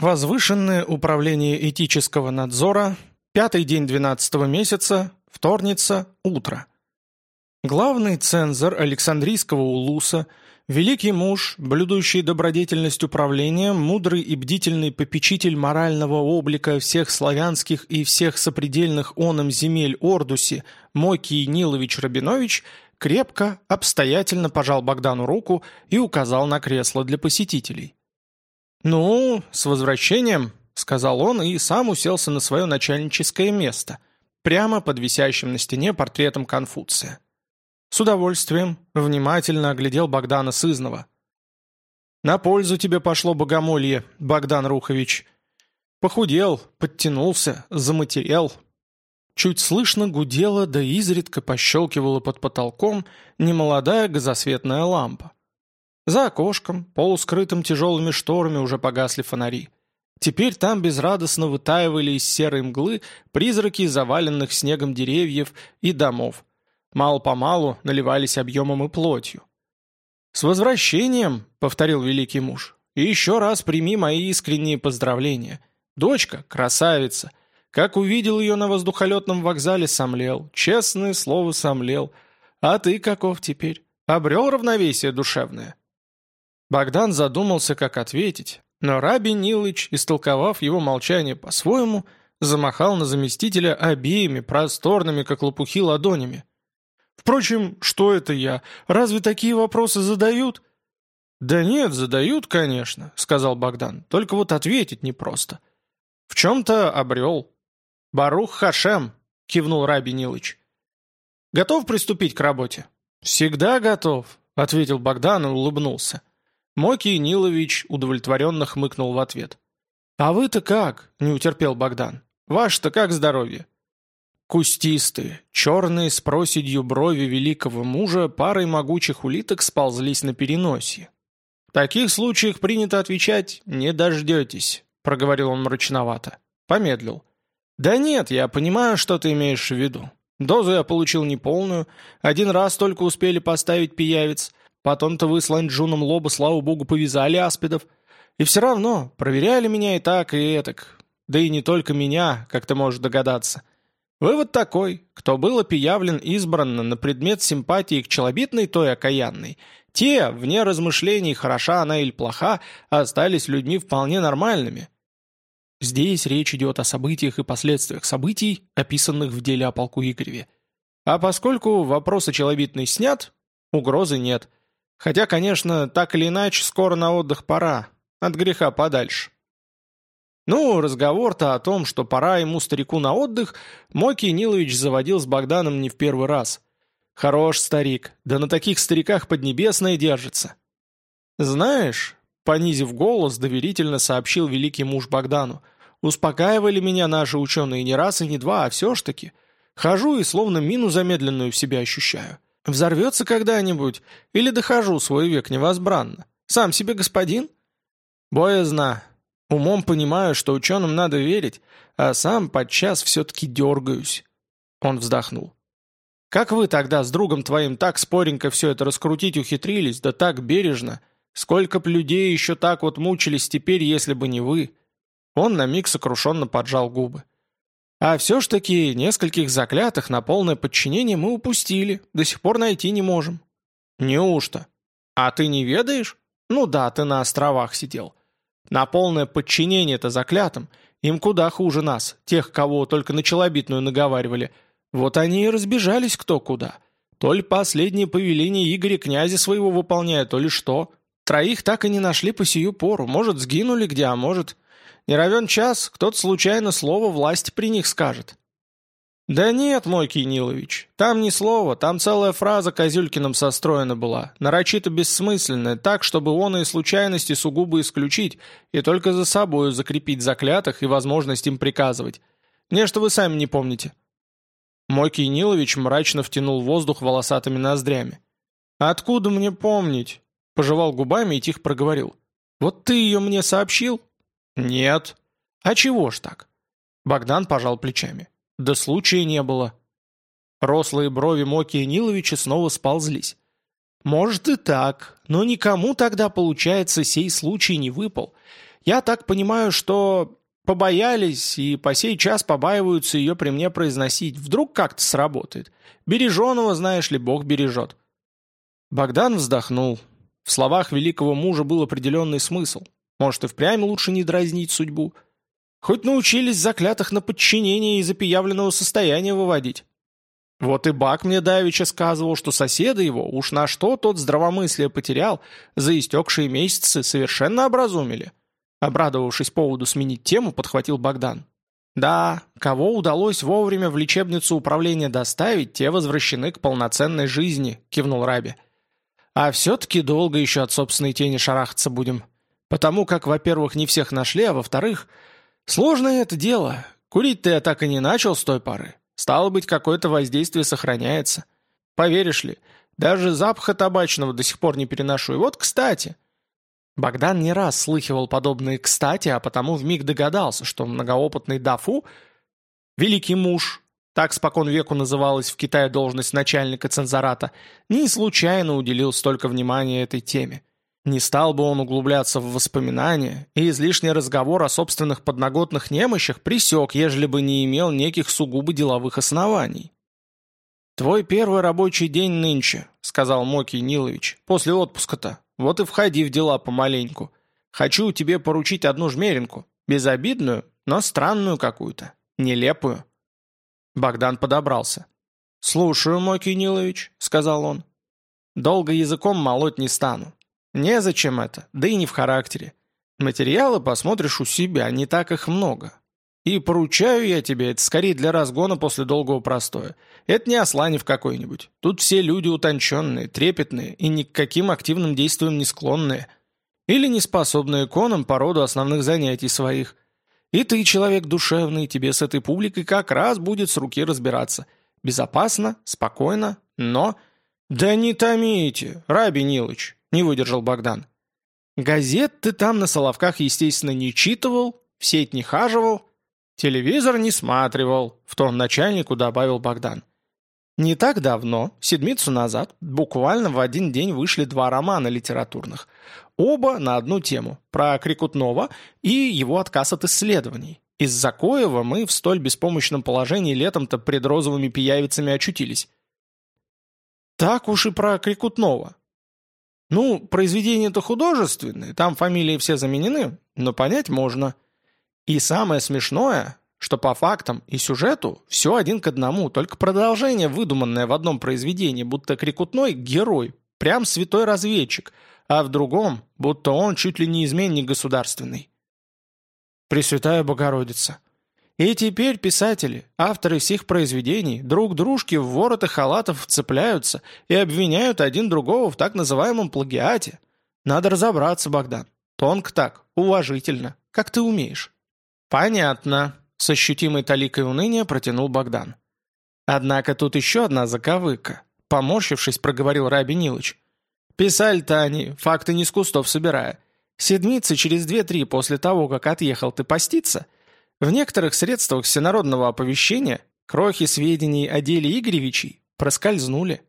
Возвышенное управление этического надзора, пятый день 12 месяца, вторница, утро. Главный цензор Александрийского улуса, великий муж, блюдущий добродетельность управления, мудрый и бдительный попечитель морального облика всех славянских и всех сопредельных оном земель Ордуси, Мокий Нилович Рабинович, крепко, обстоятельно пожал Богдану руку и указал на кресло для посетителей. «Ну, с возвращением», — сказал он и сам уселся на свое начальническое место, прямо под висящим на стене портретом Конфуция. С удовольствием внимательно оглядел Богдана Сызнова. «На пользу тебе пошло богомолье, Богдан Рухович. Похудел, подтянулся, заматерел». Чуть слышно гудела, да изредка пощелкивала под потолком немолодая газосветная лампа. За окошком, полускрытым тяжелыми шторами, уже погасли фонари. Теперь там безрадостно вытаивали из серой мглы призраки заваленных снегом деревьев и домов. Мало-помалу наливались объемом и плотью. «С возвращением!» — повторил великий муж. «И еще раз прими мои искренние поздравления. Дочка — красавица. Как увидел ее на воздухолетном вокзале, сомлел. Честное слово, сомлел. А ты каков теперь? Обрел равновесие душевное?» Богдан задумался, как ответить, но Раби Нилыч, истолковав его молчание по-своему, замахал на заместителя обеими просторными, как лопухи, ладонями. «Впрочем, что это я? Разве такие вопросы задают?» «Да нет, задают, конечно», — сказал Богдан, — «только вот ответить непросто». «В чем-то обрел». «Барух Хашем», — кивнул Раби Нилыч. «Готов приступить к работе?» «Всегда готов», — ответил Богдан и улыбнулся. Мокий Нилович удовлетворенно хмыкнул в ответ. «А вы-то как?» — не утерпел Богдан. «Ваше-то как здоровье?» Кустистые, черные с проседью брови великого мужа парой могучих улиток сползлись на переносье. «В таких случаях принято отвечать «не дождетесь», — проговорил он мрачновато. Помедлил. «Да нет, я понимаю, что ты имеешь в виду. Дозу я получил неполную, один раз только успели поставить пиявец, Потом-то вы с Ланчжуном Лоба, слава богу, повязали аспидов. И все равно, проверяли меня и так, и этак. Да и не только меня, как ты можешь догадаться. Вывод такой, кто был опиявлен избранно на предмет симпатии к челобитной той окаянной, те, вне размышлений, хороша она или плоха, остались людьми вполне нормальными. Здесь речь идет о событиях и последствиях событий, описанных в деле о полку Игореве. А поскольку вопрос о челобитной снят, угрозы нет – Хотя, конечно, так или иначе, скоро на отдых пора. От греха подальше. Ну, разговор-то о том, что пора ему, старику, на отдых, Мокий Нилович заводил с Богданом не в первый раз. Хорош старик, да на таких стариках Поднебесное держится. Знаешь, понизив голос, доверительно сообщил великий муж Богдану, успокаивали меня наши ученые не раз и не два, а все ж таки. Хожу и словно мину замедленную в себе ощущаю. Взорвется когда-нибудь, или дохожу свой век невозбранно. Сам себе господин? Боязно. Умом понимаю, что ученым надо верить, а сам подчас все-таки дергаюсь. Он вздохнул. Как вы тогда с другом твоим так споренько все это раскрутить ухитрились, да так бережно? Сколько б людей еще так вот мучились теперь, если бы не вы?» Он на миг сокрушенно поджал губы. А все ж таки нескольких заклятых на полное подчинение мы упустили, до сих пор найти не можем. Неужто? А ты не ведаешь? Ну да, ты на островах сидел. На полное подчинение-то заклятым им куда хуже нас, тех, кого только на челобитную наговаривали. Вот они и разбежались кто куда. То ли последнее повеление Игоря князя своего выполняют, то ли что. Троих так и не нашли по сию пору. Может, сгинули где, а может... Не равен час, кто-то случайно слово власть при них скажет. «Да нет, мой Кинилович, там ни слова, там целая фраза Козюлькиным состроена была, нарочито бессмысленная, так, чтобы он и случайности сугубо исключить, и только за собою закрепить заклятых и возможность им приказывать. Не, что вы сами не помните». Мой Кинилович мрачно втянул воздух волосатыми ноздрями. «Откуда мне помнить?» Пожевал губами и тихо проговорил. «Вот ты ее мне сообщил, «Нет». «А чего ж так?» Богдан пожал плечами. «Да случая не было». Рослые брови Мокия Ниловича снова сползлись. «Может и так, но никому тогда, получается, сей случай не выпал. Я так понимаю, что побоялись и по сей час побаиваются ее при мне произносить. Вдруг как-то сработает. Береженого, знаешь ли, Бог бережет». Богдан вздохнул. В словах великого мужа был определенный смысл. Может, и впрямь лучше не дразнить судьбу. Хоть научились заклятых на подчинение из опиявленного состояния выводить. Вот и Бак мне давеча сказывал, что соседа его, уж на что тот здравомыслие потерял, за истекшие месяцы совершенно образумили. Обрадовавшись поводу сменить тему, подхватил Богдан. Да, кого удалось вовремя в лечебницу управления доставить, те возвращены к полноценной жизни, кивнул Раби. А все-таки долго еще от собственной тени шарахаться будем. Потому как, во-первых, не всех нашли, а во-вторых, сложное это дело. Курить-то я так и не начал с той поры. Стало быть, какое-то воздействие сохраняется. Поверишь ли, даже запаха табачного до сих пор не переношу. И вот, кстати... Богдан не раз слыхивал подобные «кстати», а потому вмиг догадался, что многоопытный Дафу, великий муж, так спокон веку называлась в Китае должность начальника цензората, не случайно уделил столько внимания этой теме. Не стал бы он углубляться в воспоминания, и излишний разговор о собственных подноготных немощах присек, ежели бы не имел неких сугубо деловых оснований. «Твой первый рабочий день нынче», — сказал Мокий Нилович, — «после отпуска-то. Вот и входи в дела помаленьку. Хочу тебе поручить одну жмеринку, безобидную, но странную какую-то, нелепую». Богдан подобрался. «Слушаю, Мокий Нилович», — сказал он. «Долго языком молоть не стану. Незачем это, да и не в характере. Материалы посмотришь у себя, не так их много. И поручаю я тебе, это скорее для разгона после долгого простоя. Это не Асланев какой-нибудь. Тут все люди утонченные, трепетные и ни к каким активным действиям не склонные. Или не способные к по роду основных занятий своих. И ты, человек душевный, тебе с этой публикой как раз будет с руки разбираться. Безопасно, спокойно, но... «Да не томите, Раби Нилыч, — не выдержал Богдан. «Газет ты там на Соловках, естественно, не читывал, в сеть не хаживал, телевизор не сматривал», — в тон начальнику добавил Богдан. Не так давно, седмицу назад, буквально в один день вышли два романа литературных. Оба на одну тему, про Крикутнова и его отказ от исследований. Из-за коего мы в столь беспомощном положении летом-то пред розовыми пиявицами очутились. Так уж и про Крикутнова. Ну, произведения-то художественные, там фамилии все заменены, но понять можно. И самое смешное, что по фактам и сюжету все один к одному, только продолжение, выдуманное в одном произведении, будто Крикутной – герой, прям святой разведчик, а в другом, будто он чуть ли не изменник государственный. Пресвятая Богородица. И теперь писатели, авторы всех произведений, друг дружке в вороты халатов вцепляются и обвиняют один другого в так называемом плагиате. Надо разобраться, Богдан. Тонко так, уважительно, как ты умеешь. Понятно, с ощутимой таликой уныния протянул Богдан. Однако тут еще одна заковыка. Поморщившись, проговорил Раби Нилыч. Писали-то они, факты не с кустов собирая. Седмицы через две-три после того, как отъехал ты поститься – в некоторых средствах всенародного оповещения крохи сведений о деле Игоревичей проскользнули.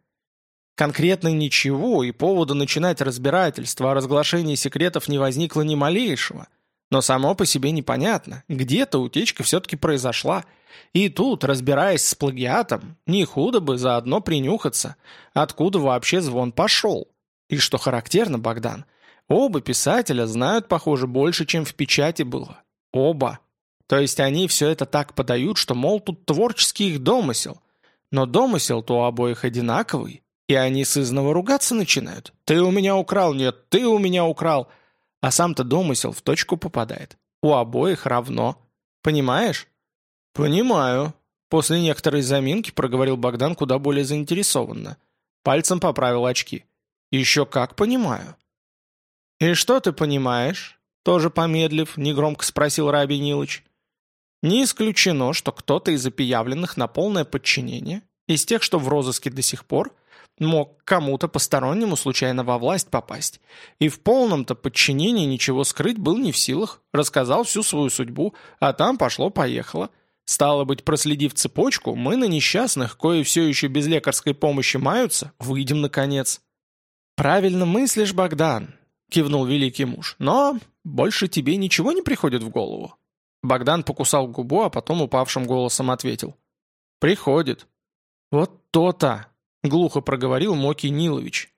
Конкретно ничего и повода начинать разбирательство о разглашении секретов не возникло ни малейшего. Но само по себе непонятно, где-то утечка все-таки произошла. И тут, разбираясь с плагиатом, не худо бы заодно принюхаться, откуда вообще звон пошел. И что характерно, Богдан, оба писателя знают, похоже, больше, чем в печати было. Оба. То есть они все это так подают, что, мол, тут творческий их домысел. Но домысел-то у обоих одинаковый, и они сызново ругаться начинают. «Ты у меня украл!» «Нет, ты у меня украл!» А сам-то домысел в точку попадает. У обоих равно. Понимаешь? «Понимаю», — после некоторой заминки проговорил Богдан куда более заинтересованно. Пальцем поправил очки. «Еще как понимаю». «И что ты понимаешь?» Тоже помедлив, негромко спросил Раби Нилыч. Не исключено, что кто-то из опиявленных на полное подчинение, из тех, что в розыске до сих пор, мог кому-то постороннему случайно во власть попасть. И в полном-то подчинении ничего скрыть был не в силах, рассказал всю свою судьбу, а там пошло-поехало. Стало быть, проследив цепочку, мы на несчастных, кое все еще без лекарской помощи маются, выйдем наконец. «Правильно мыслишь, Богдан», — кивнул великий муж, — «но больше тебе ничего не приходит в голову?» Богдан покусал губу, а потом упавшим голосом ответил. «Приходит». «Вот то-то!» — глухо проговорил Моки Нилович.